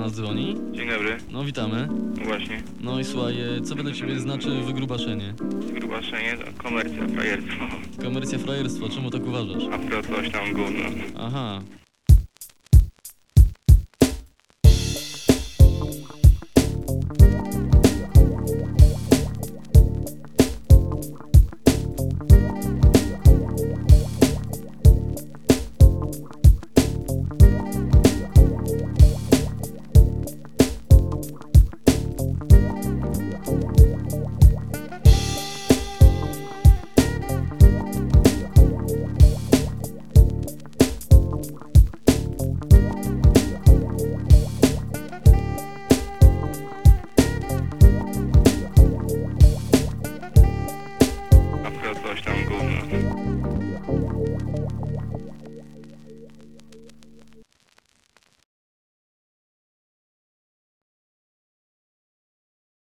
nas dzwoni. Dzień dobry, No witamy. no właśnie. No i słuchaj, e, co według ciebie znaczy wygrubaszenie? Grubaszenie to komercja, frajerstwo. Komercja frajerstwo, czemu tak uważasz? A pro coś tam gówno. Aha,